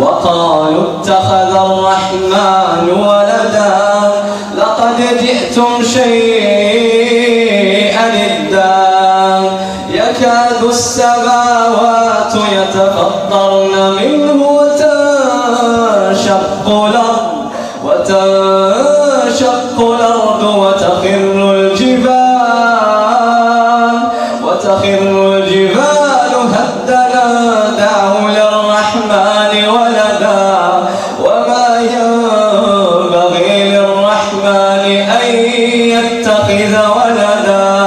وقالوا اتخذ الرحمن ولدا لقد جئتم شيئا إدا يكاد السماوات يتفطرن منه وتنشق الأرض وتنشق الأرض وتخر الجبال وتخر الجبال هدنا دعوا للرحمن يتخذ ولدا.